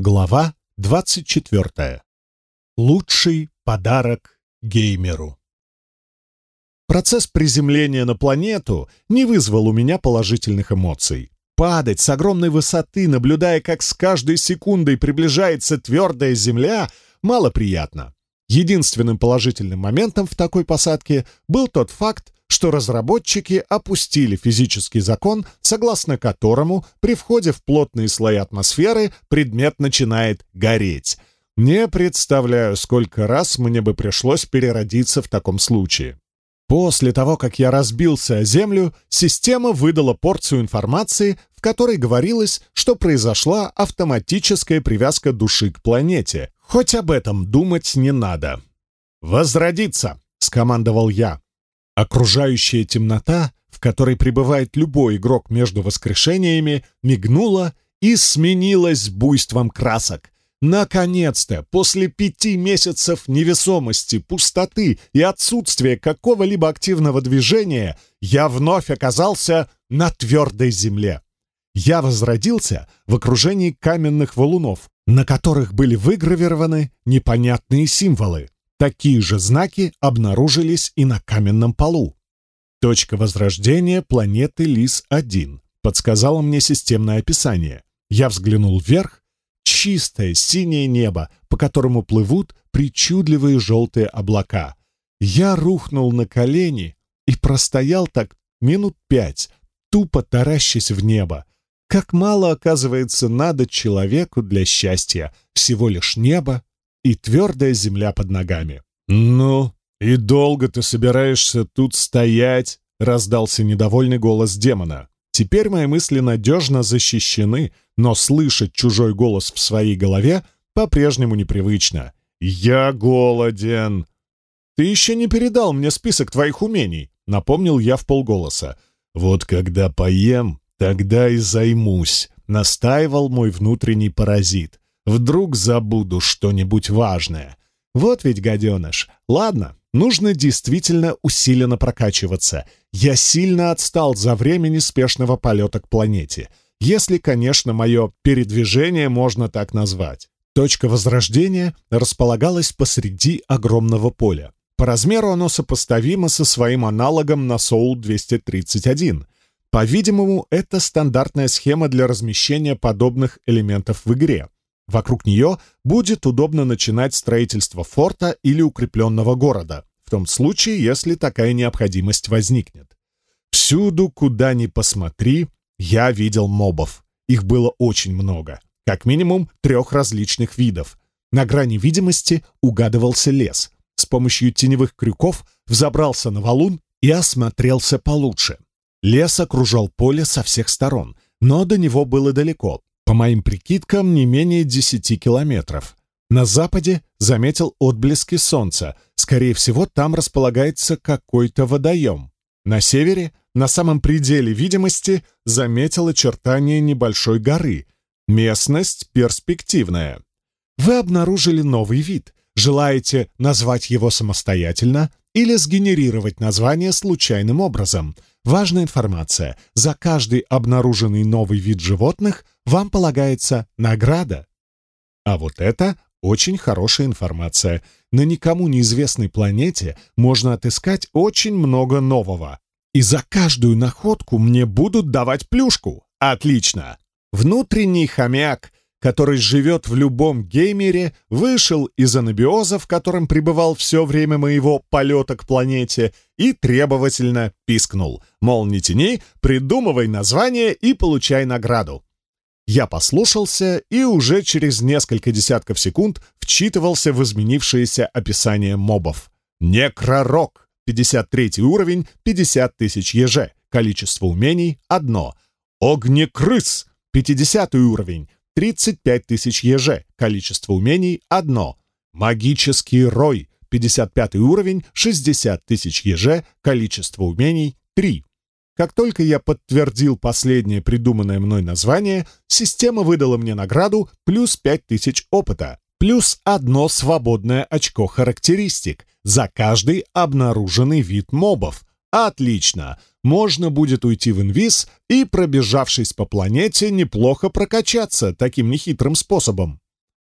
Глава 24. Лучший подарок геймеру. Процесс приземления на планету не вызвал у меня положительных эмоций. Падать с огромной высоты, наблюдая, как с каждой секундой приближается твердая Земля, мало приятно. Единственным положительным моментом в такой посадке был тот факт, что разработчики опустили физический закон, согласно которому при входе в плотные слои атмосферы предмет начинает гореть. Не представляю, сколько раз мне бы пришлось переродиться в таком случае. После того, как я разбился о землю, система выдала порцию информации, в которой говорилось, что произошла автоматическая привязка души к планете. Хоть об этом думать окружающая темнота, в которой пребывает любой игрок между воскрешениями, мигнула и сменилась буйством красок. Наконец-то, после пяти месяцев невесомости, пустоты и отсутствия какого-либо активного движения, я вновь оказался на твердой земле. Я возродился в окружении каменных валунов, на которых были выгравированы непонятные символы такие же знаки обнаружились и на каменном полу. Точка возрождения планеты Лис-1 подсказала мне системное описание. Я взглянул вверх. Чистое синее небо, по которому плывут причудливые желтые облака. Я рухнул на колени и простоял так минут пять, тупо таращась в небо. Как мало, оказывается, надо человеку для счастья. Всего лишь небо и твердая земля под ногами. «Ну, и долго ты собираешься тут стоять?» — раздался недовольный голос демона. Теперь мои мысли надежно защищены, но слышать чужой голос в своей голове по-прежнему непривычно. «Я голоден!» «Ты еще не передал мне список твоих умений», — напомнил я в полголоса. «Вот когда поем, тогда Вдруг забуду что-нибудь важное. Вот ведь гаденыш. Ладно, нужно действительно усиленно прокачиваться. Я сильно отстал за время неспешного полета к планете. Если, конечно, мое передвижение можно так назвать. Точка возрождения располагалась посреди огромного поля. По размеру оно сопоставимо со своим аналогом на Soul-231. По-видимому, это стандартная схема для размещения подобных элементов в игре. Вокруг нее будет удобно начинать строительство форта или укрепленного города, в том случае, если такая необходимость возникнет. Всюду, куда ни посмотри, я видел мобов. Их было очень много, как минимум трех различных видов. На грани видимости угадывался лес. С помощью теневых крюков взобрался на валун и осмотрелся получше. Лес окружал поле со всех сторон, но до него было далеко, По моим прикидкам, не менее десяти километров. На западе заметил отблески солнца. Скорее всего, там располагается какой-то водоем. На севере, на самом пределе видимости, заметил очертания небольшой горы. Местность перспективная. Вы обнаружили новый вид. Желаете назвать его самостоятельно или сгенерировать название случайным образом? Важная информация. За каждый обнаруженный новый вид животных вам полагается награда. А вот это очень хорошая информация. На никому неизвестной планете можно отыскать очень много нового. И за каждую находку мне будут давать плюшку. Отлично. Внутренний хомяк который живет в любом геймере, вышел из анабиоза, в котором пребывал все время моего полета к планете, и требовательно пискнул, мол, не тяни, придумывай название и получай награду. Я послушался и уже через несколько десятков секунд вчитывался в изменившееся описание мобов. Некророк, 53 уровень, 50 тысяч еже, количество умений — одно. Огнекрыс, 50 уровень, 35 тысяч количество умений – одно. Магический рой – 55 уровень, 60 тысяч еже, количество умений – три. Как только я подтвердил последнее придуманное мной название, система выдала мне награду плюс 5 тысяч опыта, плюс одно свободное очко характеристик за каждый обнаруженный вид мобов. Отлично! можно будет уйти в инвиз и, пробежавшись по планете, неплохо прокачаться таким нехитрым способом.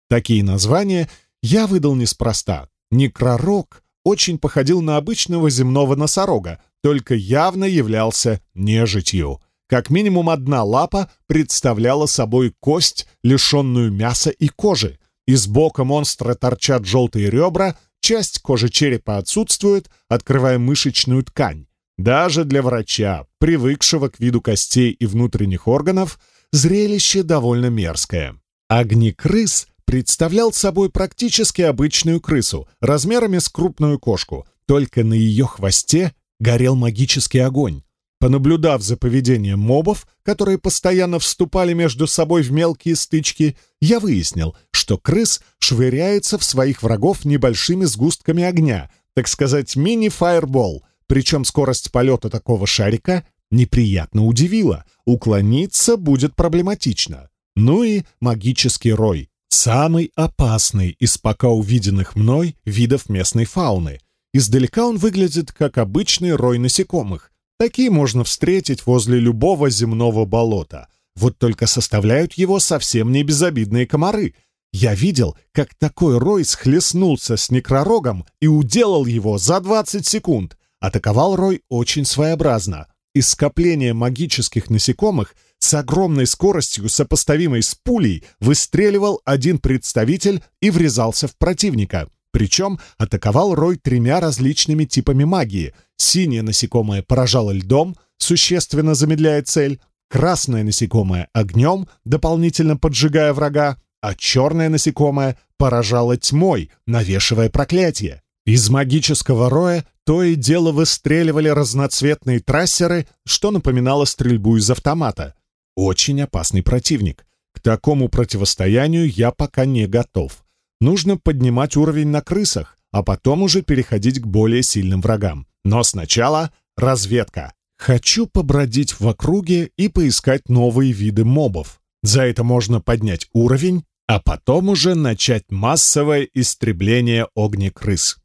Такие названия я выдал неспроста. Некророк очень походил на обычного земного носорога, только явно являлся нежитью. Как минимум одна лапа представляла собой кость, лишенную мяса и кожи. Из бока монстра торчат желтые ребра, часть кожи черепа отсутствует, открывая мышечную ткань. Даже для врача, привыкшего к виду костей и внутренних органов, зрелище довольно мерзкое. Огнекрыс представлял собой практически обычную крысу, размерами с крупную кошку, только на ее хвосте горел магический огонь. Понаблюдав за поведением мобов, которые постоянно вступали между собой в мелкие стычки, я выяснил, что крыс швыряется в своих врагов небольшими сгустками огня, так сказать, мини-фаербол, причем скорость полета такого шарика неприятно удивила. Уклониться будет проблематично. Ну и магический рой. Самый опасный из пока увиденных мной видов местной фауны. Издалека он выглядит как обычный рой насекомых. Такие можно встретить возле любого земного болота. Вот только составляют его совсем не безобидные комары. Я видел, как такой рой схлестнулся с некророгом и уделал его за 20 секунд атаковал Рой очень своеобразно. Из скопления магических насекомых с огромной скоростью, сопоставимой с пулей, выстреливал один представитель и врезался в противника. Причем атаковал Рой тремя различными типами магии. Синее насекомое поражало льдом, существенно замедляя цель, красное насекомое — огнем, дополнительно поджигая врага, а черное насекомое поражало тьмой, навешивая проклятие. Из магического роя то и дело выстреливали разноцветные трассеры, что напоминало стрельбу из автомата. Очень опасный противник. К такому противостоянию я пока не готов. Нужно поднимать уровень на крысах, а потом уже переходить к более сильным врагам. Но сначала разведка. Хочу побродить в округе и поискать новые виды мобов. За это можно поднять уровень, а потом уже начать массовое истребление огнекрыс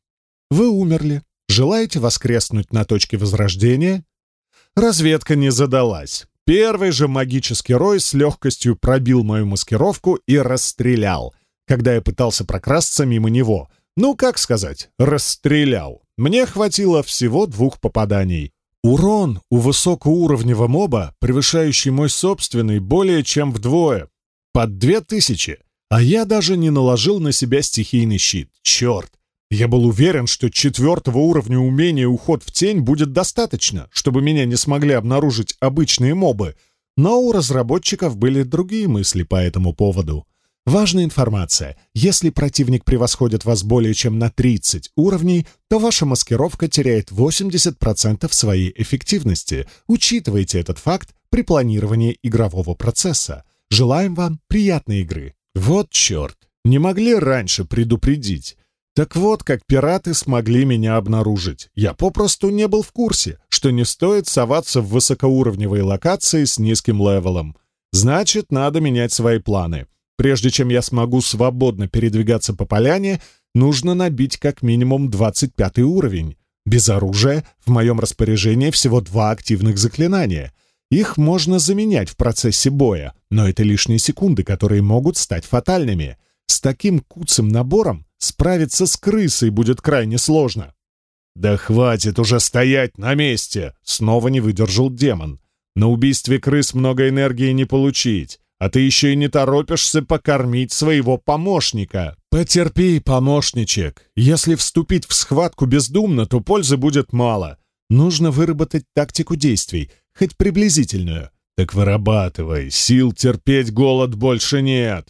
вы умерли. Желаете воскреснуть на точке возрождения? Разведка не задалась. Первый же магический рой с легкостью пробил мою маскировку и расстрелял, когда я пытался прокрасться мимо него. Ну, как сказать, расстрелял. Мне хватило всего двух попаданий. Урон у высокоуровневого моба, превышающий мой собственный, более чем вдвое. Под две тысячи. А я даже не наложил на себя стихийный щит. Черт! Я был уверен, что четвертого уровня умения уход в тень будет достаточно, чтобы меня не смогли обнаружить обычные мобы, но у разработчиков были другие мысли по этому поводу. Важная информация. Если противник превосходит вас более чем на 30 уровней, то ваша маскировка теряет 80% своей эффективности. Учитывайте этот факт при планировании игрового процесса. Желаем вам приятной игры. Вот черт, не могли раньше предупредить. Так вот, как пираты смогли меня обнаружить. Я попросту не был в курсе, что не стоит соваться в высокоуровневые локации с низким левелом. Значит, надо менять свои планы. Прежде чем я смогу свободно передвигаться по поляне, нужно набить как минимум 25 уровень. Без оружия в моем распоряжении всего два активных заклинания. Их можно заменять в процессе боя, но это лишние секунды, которые могут стать фатальными — с таким куцым набором справиться с крысой будет крайне сложно. «Да хватит уже стоять на месте!» — снова не выдержал демон. «На убийстве крыс много энергии не получить, а ты еще и не торопишься покормить своего помощника!» «Потерпи, помощничек! Если вступить в схватку бездумно, то пользы будет мало. Нужно выработать тактику действий, хоть приблизительную. Так вырабатывай, сил терпеть голод больше нет!»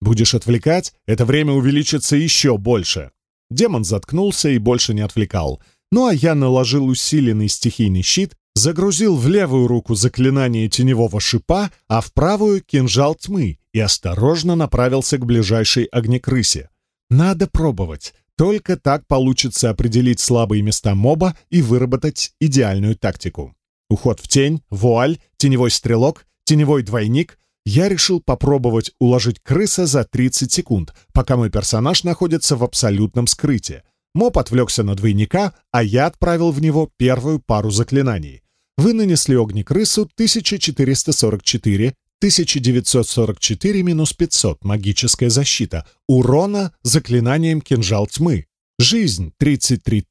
Будешь отвлекать, это время увеличится еще больше. Демон заткнулся и больше не отвлекал. Ну а я наложил усиленный стихийный щит, загрузил в левую руку заклинание теневого шипа, а в правую — кинжал тьмы, и осторожно направился к ближайшей огнекрысе. Надо пробовать. Только так получится определить слабые места моба и выработать идеальную тактику. Уход в тень, вуаль, теневой стрелок, теневой двойник, Я решил попробовать уложить крыса за 30 секунд, пока мой персонаж находится в абсолютном скрытии. Моп отвлекся на двойника, а я отправил в него первую пару заклинаний. Вы нанесли огни крысу 1444, 1944 минус 500, магическая защита, урона заклинанием кинжал тьмы. Жизнь 33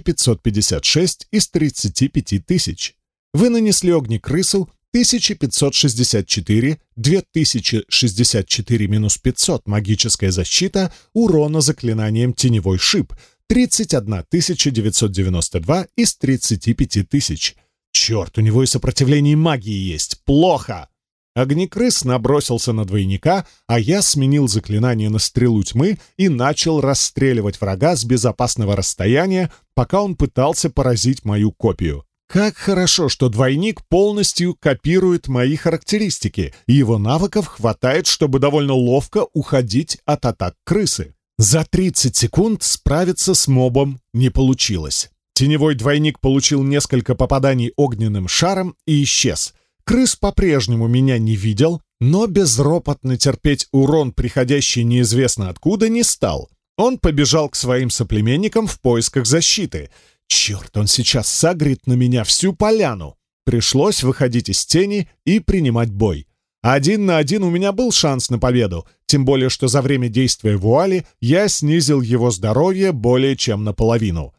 556 из 35 тысяч. Вы нанесли огни огнекрысу 1564 564, 2064 минус 500 магическая защита, урона заклинанием «Теневой шип», 31 992 из 35 тысяч. Черт, у него и сопротивление магии есть. Плохо! Огнекрыс набросился на двойника, а я сменил заклинание на стрелу тьмы и начал расстреливать врага с безопасного расстояния, пока он пытался поразить мою копию. Как хорошо, что двойник полностью копирует мои характеристики, и его навыков хватает, чтобы довольно ловко уходить от атак крысы. За 30 секунд справиться с мобом не получилось. Теневой двойник получил несколько попаданий огненным шаром и исчез. Крыс по-прежнему меня не видел, но безропотно терпеть урон, приходящий неизвестно откуда, не стал. Он побежал к своим соплеменникам в поисках защиты — Черт, он сейчас согрит на меня всю поляну. Пришлось выходить из тени и принимать бой. Один на один у меня был шанс на победу, тем более что за время действия вуали я снизил его здоровье более чем наполовину.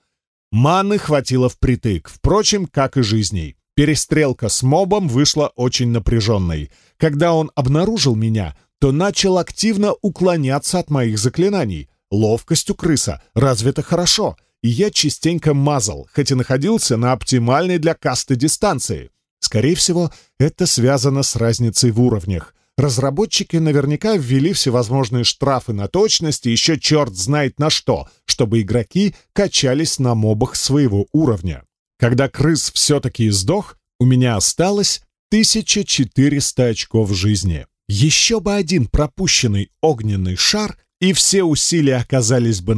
Маны хватило впритык, впрочем, как и жизней. Перестрелка с мобом вышла очень напряженной. Когда он обнаружил меня, то начал активно уклоняться от моих заклинаний. Ловкость у крыса это хорошо — и я частенько мазал, хоть и находился на оптимальной для касты дистанции. Скорее всего, это связано с разницей в уровнях. Разработчики наверняка ввели всевозможные штрафы на точность и еще черт знает на что, чтобы игроки качались на мобах своего уровня. Когда крыс все-таки сдох, у меня осталось 1400 очков жизни. Еще бы один пропущенный огненный шар, и все усилия оказались бы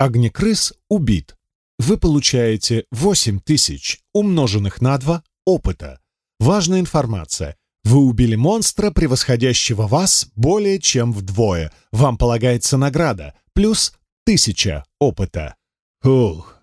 Огнекрыс убит. Вы получаете 8000 умноженных на 2 опыта. Важная информация. Вы убили монстра, превосходящего вас более чем вдвое. Вам полагается награда, плюс 1000 опыта. Ух,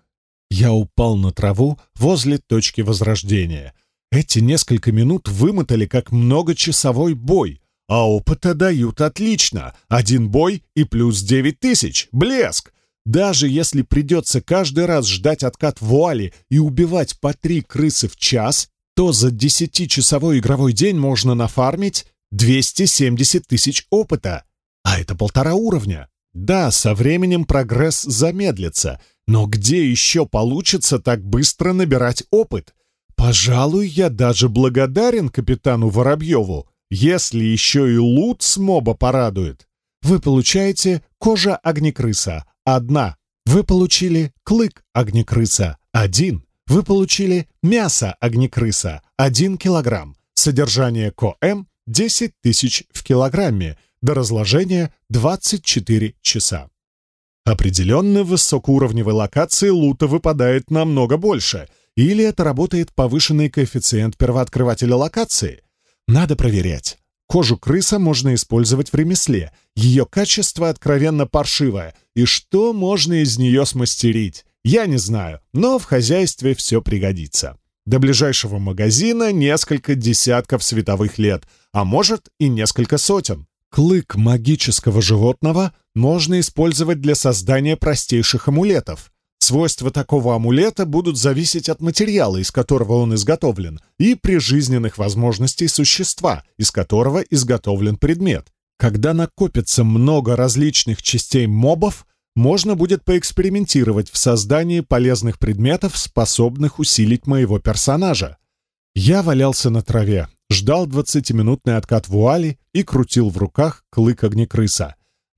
я упал на траву возле точки возрождения. Эти несколько минут вымотали как многочасовой бой, а опыта дают отлично. Один бой и плюс девять тысяч. Блеск! даже если придется каждый раз ждать откат вуали и убивать по три крысы в час, то за десятичасовой игровой день можно нафармить 270 тысяч опыта. А это полтора уровня. Да, со временем прогресс замедлится, но где еще получится так быстро набирать опыт? Пожалуй, я даже благодарен капитану Воробьеву, если еще и лут с моба порадует. Вы получаете кожа огнекрыса, одна. Вы получили клык огнекрыса – один. Вы получили мясо огнекрыса – один килограмм. Содержание КОМ – 10 тысяч в килограмме. До разложения – 24 часа. Определенно, в высокоуровневой локации лута выпадает намного больше. Или это работает повышенный коэффициент первооткрывателя локации? Надо проверять. Кожу крыса можно использовать в ремесле. Ее качество откровенно паршивое. И что можно из нее смастерить? Я не знаю, но в хозяйстве все пригодится. До ближайшего магазина несколько десятков световых лет, а может и несколько сотен. Клык магического животного можно использовать для создания простейших амулетов. Свойства такого амулета будут зависеть от материала, из которого он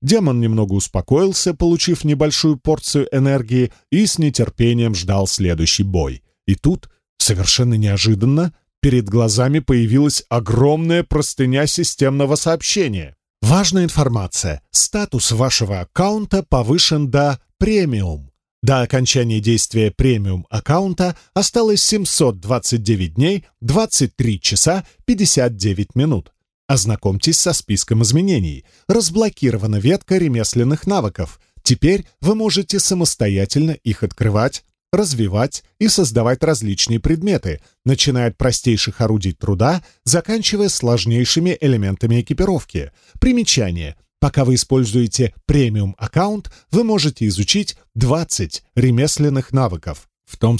изготовлен, и прижизненных возможностей существа, из которого изготовлен предмет. Когда накопится много различных частей мобов, можно будет поэкспериментировать в создании полезных предметов, способных усилить моего персонажа. Я валялся на траве, ждал двадцатиминутный откат вуали и крутил в руках клык огнекрыса. Демон немного успокоился, получив небольшую порцию энергии, и с нетерпением ждал следующий бой. И тут, совершенно неожиданно, перед глазами появилась огромная простыня системного сообщения. Важная информация. Статус вашего аккаунта повышен до «премиум». До окончания действия премиум аккаунта осталось 729 дней, 23 часа 59 минут. Ознакомьтесь со списком изменений. Разблокирована ветка ремесленных навыков. Теперь вы можете самостоятельно их открывать. развивать и создавать различные предметы, начиная от простейших орудий труда, заканчивая сложнейшими элементами экипировки. Примечание. Пока вы используете премиум-аккаунт, вы можете изучить 20 ремесленных навыков. В том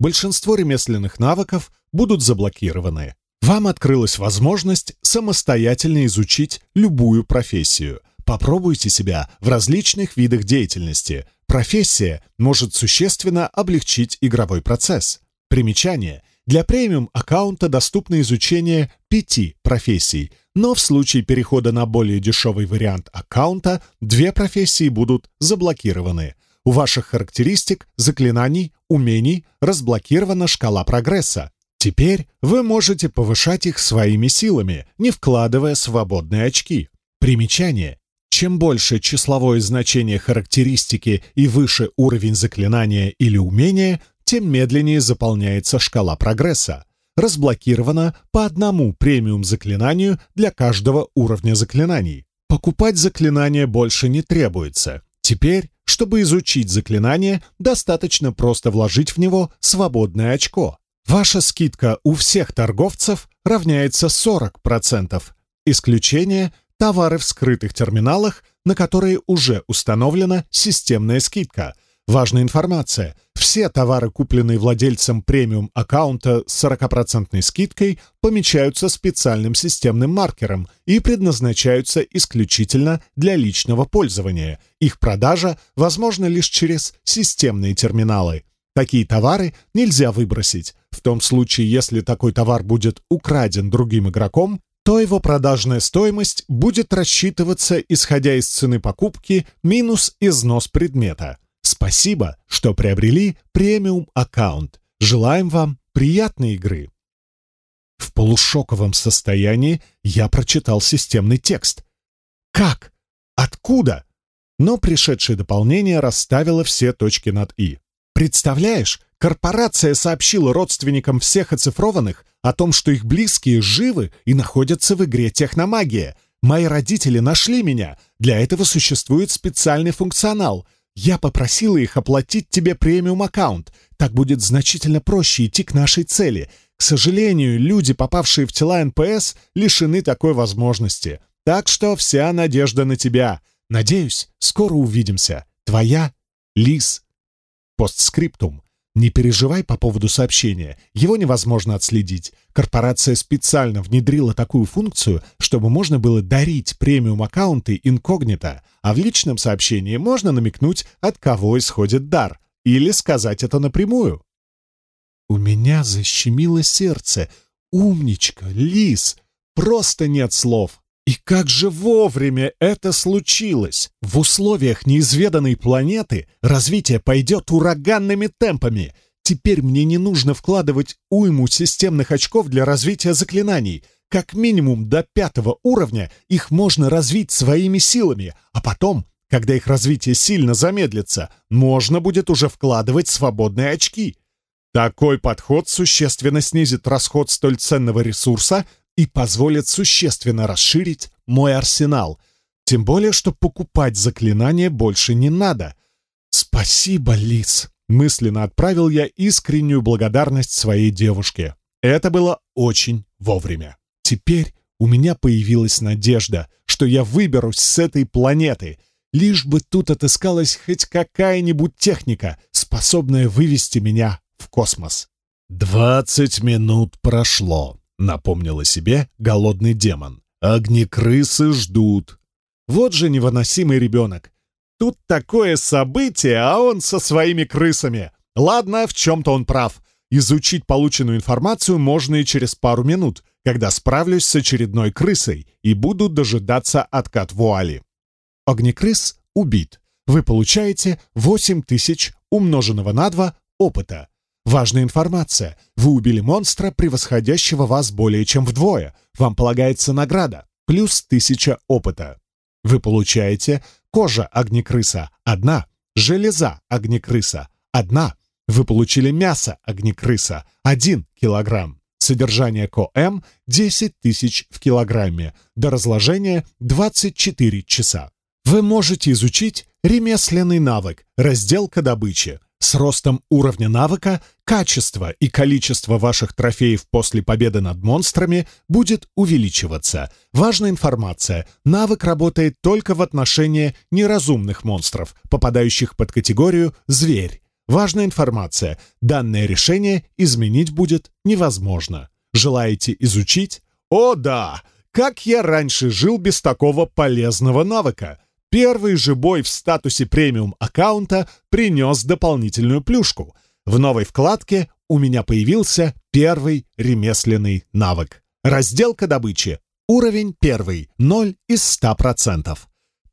случае, если статус вашего аккаунта снизится до базового, большинство ремесленных навыков будут заблокированы. Вам открылась возможность самостоятельно изучить любую профессию. Попробуйте себя в различных видах деятельности. Профессия может существенно облегчить игровой процесс. Примечание. Для премиум-аккаунта доступно изучение пяти профессий, но в случае перехода на более дешевый вариант аккаунта две профессии будут заблокированы. У ваших характеристик, заклинаний, умений, разблокирована шкала прогресса. Теперь вы можете повышать их своими силами, не вкладывая свободные очки. Примечание. Чем больше числовое значение характеристики и выше уровень заклинания или умения, тем медленнее заполняется шкала прогресса. Разблокировано по одному премиум-заклинанию для каждого уровня заклинаний. Покупать заклинания больше не требуется. Теперь чтобы изучить заклинание, достаточно просто вложить в него свободное очко. Ваша скидка у всех торговцев равняется 40%. Исключение – товары в скрытых терминалах, на которые уже установлена системная скидка – Важная информация. Все товары, купленные владельцем премиум-аккаунта с 40% скидкой, помечаются специальным системным маркером и предназначаются исключительно для личного пользования. Их продажа возможна лишь через системные терминалы. Такие товары нельзя выбросить. В том случае, если такой товар будет украден другим игроком, то его продажная стоимость будет рассчитываться, исходя из цены покупки, минус износ предмета. Спасибо, что приобрели премиум-аккаунт. Желаем вам приятной игры. В полушоковом состоянии я прочитал системный текст. Как? Откуда? Но пришедшее дополнение расставило все точки над «и». Представляешь, корпорация сообщила родственникам всех оцифрованных о том, что их близкие живы и находятся в игре «Техномагия». Мои родители нашли меня. Для этого существует специальный функционал — я попросила их оплатить тебе премиум-аккаунт. Так будет значительно проще идти к нашей цели. К сожалению, люди, попавшие в тела НПС, лишены такой возможности. Так что вся надежда на тебя. Надеюсь, скоро увидимся. Твоя Лис. Постскриптум. Не переживай по поводу сообщения. Его невозможно отследить. Корпорация специально внедрила такую функцию, чтобы можно было дарить премиум-аккаунты инкогнито, а в личном сообщении можно намекнуть, от кого исходит дар, или сказать это напрямую. У меня защемило сердце. «Умничка, лис! Просто нет слов!» И как же вовремя это случилось! В условиях неизведанной планеты развитие пойдет ураганными темпами. Теперь мне не нужно вкладывать уйму системных очков для развития заклинаний. Как минимум до пятого уровня их можно развить своими силами, а потом, когда их развитие сильно замедлится, можно будет уже вкладывать свободные очки. Такой подход существенно снизит расход столь ценного ресурса и позволит существенно расширить мой арсенал. Тем более, что покупать заклинания больше не надо. «Спасибо, Лис!» — мысленно отправил я искреннюю благодарность своей девушке. Это было очень вовремя. Теперь у меня появилась надежда, что я выберусь с этой планеты, лишь бы тут отыскалась хоть какая-нибудь техника, способная вывести меня в космос. «Двадцать минут прошло», Напомнил о себе голодный демон. Огни крысы ждут. Вот же невыносимый ребенок. Тут такое событие, а он со своими крысами. Ладно, в чем-то он прав. Изучить полученную информацию можно и через пару минут, когда справлюсь с очередной крысой и буду дожидаться откат вуали. Огнекрыс убит. Вы получаете 8000 умноженного на 2 опыта. Важная информация. Вы убили монстра, превосходящего вас более чем вдвое. Вам полагается награда. Плюс тысяча опыта. Вы получаете кожа огнекрыса – одна, железа огнекрыса – одна. Вы получили мясо огнекрыса – один килограмм. Содержание КОМ – 10 тысяч в килограмме. До разложения – 24 часа. Вы можете изучить ремесленный навык, разделка добычи. С ростом уровня навыка качество и количество ваших трофеев после победы над монстрами будет увеличиваться. Важная информация. Навык работает только в отношении неразумных монстров, попадающих под категорию «зверь». Важная информация. Данное решение изменить будет невозможно. Желаете изучить? О да! Как я раньше жил без такого полезного навыка? Первый же бой в статусе премиум аккаунта принес дополнительную плюшку — В новой вкладке у меня появился первый ремесленный навык. Разделка добычи. Уровень первый, 0 из 100%.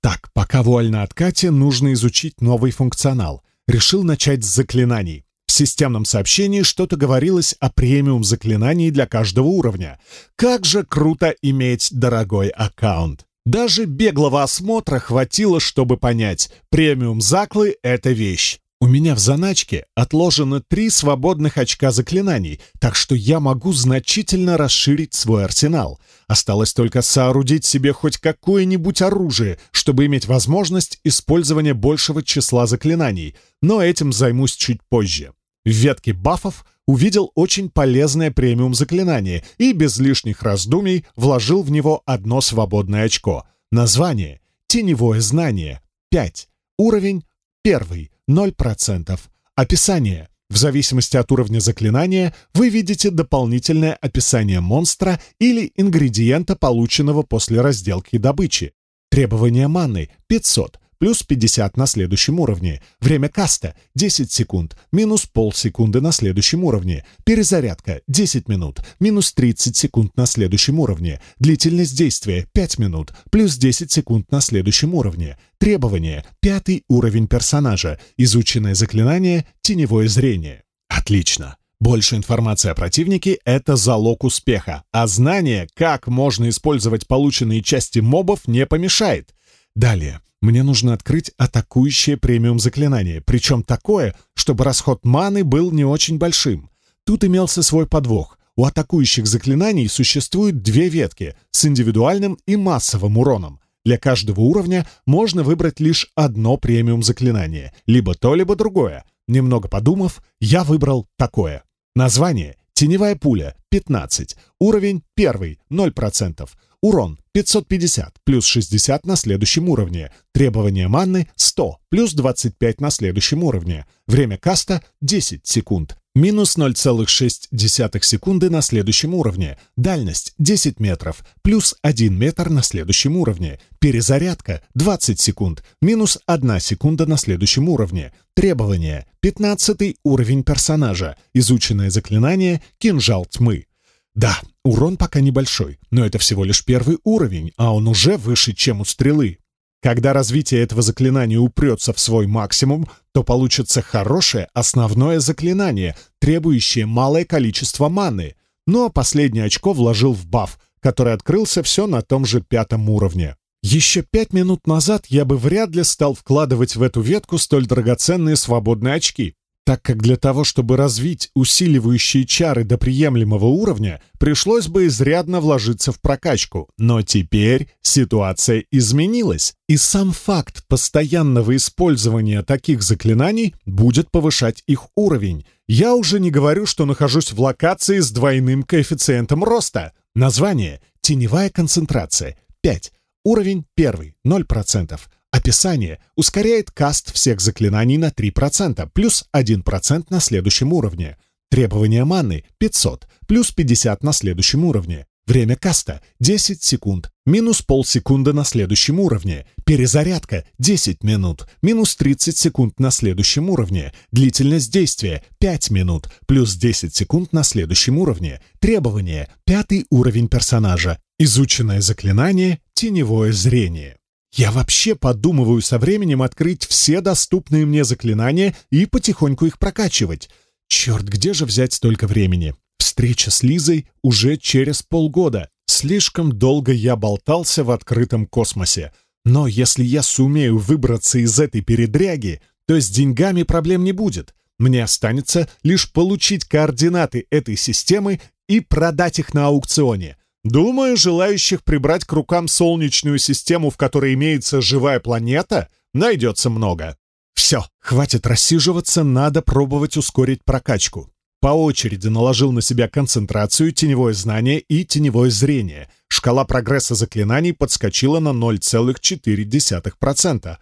Так, пока вольно от Кати, нужно изучить новый функционал. Решил начать с заклинаний. В системном сообщении что-то говорилось о премиум заклинании для каждого уровня. Как же круто иметь дорогой аккаунт. Даже беглого осмотра хватило, чтобы понять, премиум заклы — это вещь. У меня У меня в заначке отложено три свободных очка заклинаний, так что я могу значительно расширить свой арсенал. Осталось только соорудить себе хоть какое-нибудь оружие, чтобы иметь возможность использования большего числа заклинаний, но этим займусь чуть позже. В ветке бафов увидел очень полезное премиум заклинание и без лишних раздумий вложил в него одно свободное очко. Название — «Теневое знание» 5, уровень 1 0%. Описание в зависимости от уровня заклинания вы видите дополнительное описание монстра или ингредиента, полученного после разделки добычи. Требования маны 500, плюс 50 на следующем уровне. Время каста — 10 секунд, минус полсекунды на следующем уровне. Перезарядка — 10 минут, минус 30 секунд на следующем уровне. Длительность действия — 5 минут, плюс 10 секунд на следующем уровне. Требование — пятый уровень персонажа. Изученное заклинание — теневое зрение. Отлично. Больше информации о противнике — это залог успеха, а знание, как можно использовать полученные части мобов, не помешает. Далее. Мне нужно открыть атакующее премиум заклинание, причем такое, чтобы расход маны был не очень большим. Тут имелся свой подвох. У атакующих заклинаний существуют две ветки с индивидуальным и массовым уроном. Для каждого уровня можно выбрать лишь одно премиум заклинание, либо то, либо другое. Немного подумав, я выбрал такое. Название «Теневая пуля» — 15, уровень первый. 0%, Урон 550 плюс 60 на следующем уровне. Требование манны 100 плюс 25 на следующем уровне. Время каста 10 секунд. Минус 0,6 секунды на следующем уровне. Дальность 10 метров. Плюс 1 метр на следующем уровне. Перезарядка 20 секунд. Минус 1 секунда на следующем уровне. Требование 15 уровень персонажа. Изученное заклинание «Кинжал тьмы». Да, Урон пока небольшой, но это всего лишь первый уровень, а он уже выше, чем у стрелы. Когда развитие этого заклинания упрется в свой максимум, то получится хорошее основное заклинание, требующее малое количество маны. Но ну, а последнее очко вложил в баф, который открылся все на том же пятом уровне. Еще пять минут назад я бы вряд ли стал вкладывать в эту ветку столь драгоценные свободные очки, так как для того, чтобы развить усиливающие чары до приемлемого уровня, пришлось бы изрядно вложиться в прокачку. Но теперь ситуация изменилась, и сам факт постоянного использования таких заклинаний будет повышать их уровень. Я уже не говорю, что нахожусь в локации с двойным коэффициентом роста. Название «Теневая концентрация» 5, уровень 1 0% описание ускоряет каст всех заклинаний на 3%, плюс 1% на следующем уровне. Требование маны — 500, плюс 50 на следующем уровне. Время каста — 10 секунд, минус полсекунды на следующем уровне. Перезарядка — 10 минут, минус 30 секунд на следующем уровне. Длительность действия — 5 минут, плюс 10 секунд на следующем уровне. Требование — пятый уровень персонажа. Изученное заклинание — теневое зрение. Я вообще подумываю со временем открыть все доступные мне заклинания и потихоньку их прокачивать. Черт, где же взять столько времени? Встреча с Лизой уже через полгода. Слишком долго я болтался в открытом космосе. Но если я сумею выбраться из этой передряги, то с деньгами проблем не будет. Мне останется лишь получить координаты этой системы и продать их на аукционе. Думаю, желающих прибрать к рукам солнечную систему, в которой имеется живая планета, найдется много. Все, хватит рассиживаться, надо пробовать ускорить прокачку. По очереди наложил на себя концентрацию, теневое знание и теневое зрение. Шкала прогресса заклинаний подскочила на 0,4%.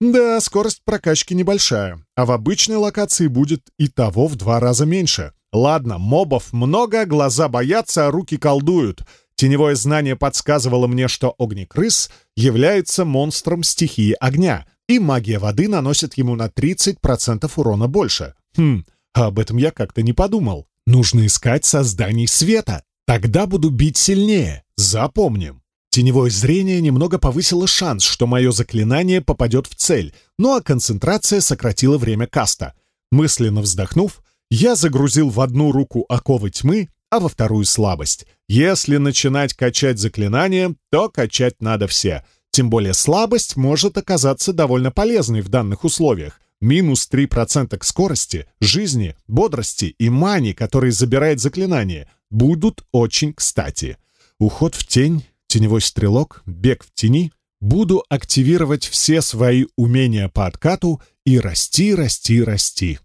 Да, скорость прокачки небольшая, а в обычной локации будет и того в два раза меньше. Ладно, мобов много, глаза боятся, а руки колдуют — Теневое знание подсказывало мне, что огнекрыс является монстром стихии огня, и магия воды наносит ему на 30% урона больше. Хм, а об этом я как-то не подумал. Нужно искать созданий света. Тогда буду бить сильнее. Запомним. Теневое зрение немного повысило шанс, что мое заклинание попадет в цель, ну а концентрация сократила время каста. Мысленно вздохнув, я загрузил в одну руку оковы тьмы, а во вторую — слабость. Если начинать качать заклинания, то качать надо все. Тем более слабость может оказаться довольно полезной в данных условиях. Минус 3% к скорости, жизни, бодрости и мани, которые забирает заклинание, будут очень кстати. Уход в тень, теневой стрелок, бег в тени. Буду активировать все свои умения по откату и расти, расти, расти.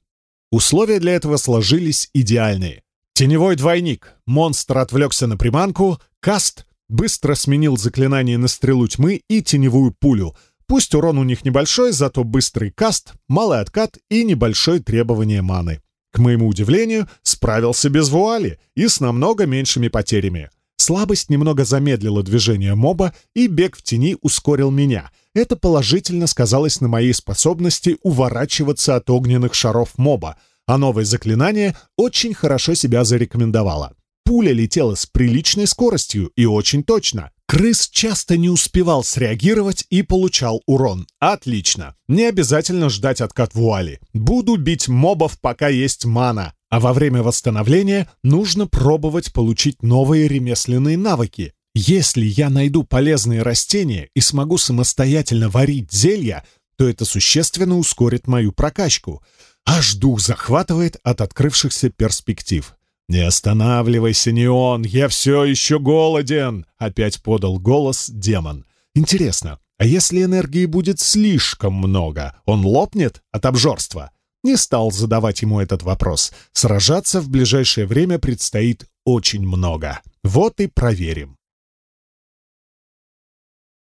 Условия для этого сложились идеальные. Теневой двойник. Монстр отвлекся на приманку. Каст быстро сменил заклинание на стрелу тьмы и теневую пулю. Пусть урон у них небольшой, зато быстрый каст, малый откат и небольшое требование маны. К моему удивлению, справился без вуали и с намного меньшими потерями. Слабость немного замедлила движение моба, и бег в тени ускорил меня. Это положительно сказалось на моей способности уворачиваться от огненных шаров моба — а новое заклинание очень хорошо себя зарекомендовало. Пуля летела с приличной скоростью и очень точно. Крыс часто не успевал среагировать и получал урон. Отлично. Не обязательно ждать откат вуали. Буду бить мобов, пока есть мана. А во время восстановления нужно пробовать получить новые ремесленные навыки. Если я найду полезные растения и смогу самостоятельно варить зелья, то это существенно ускорит мою прокачку. Аж дух захватывает от открывшихся перспектив. «Не останавливайся, Неон, я все еще голоден!» — опять подал голос демон. «Интересно, а если энергии будет слишком много, он лопнет от обжорства?» Не стал задавать ему этот вопрос. Сражаться в ближайшее время предстоит очень много. Вот и проверим.